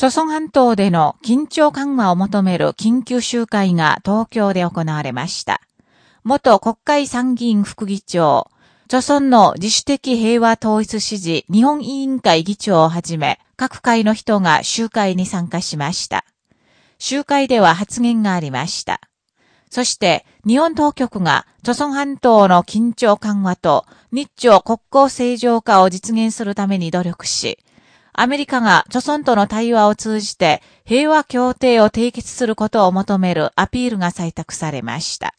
朝鮮半島での緊張緩和を求める緊急集会が東京で行われました。元国会参議院副議長、朝鮮の自主的平和統一支持日本委員会議長をはじめ、各界の人が集会に参加しました。集会では発言がありました。そして、日本当局が、朝鮮半島の緊張緩和と日朝国交正常化を実現するために努力し、アメリカが著村との対話を通じて平和協定を締結することを求めるアピールが採択されました。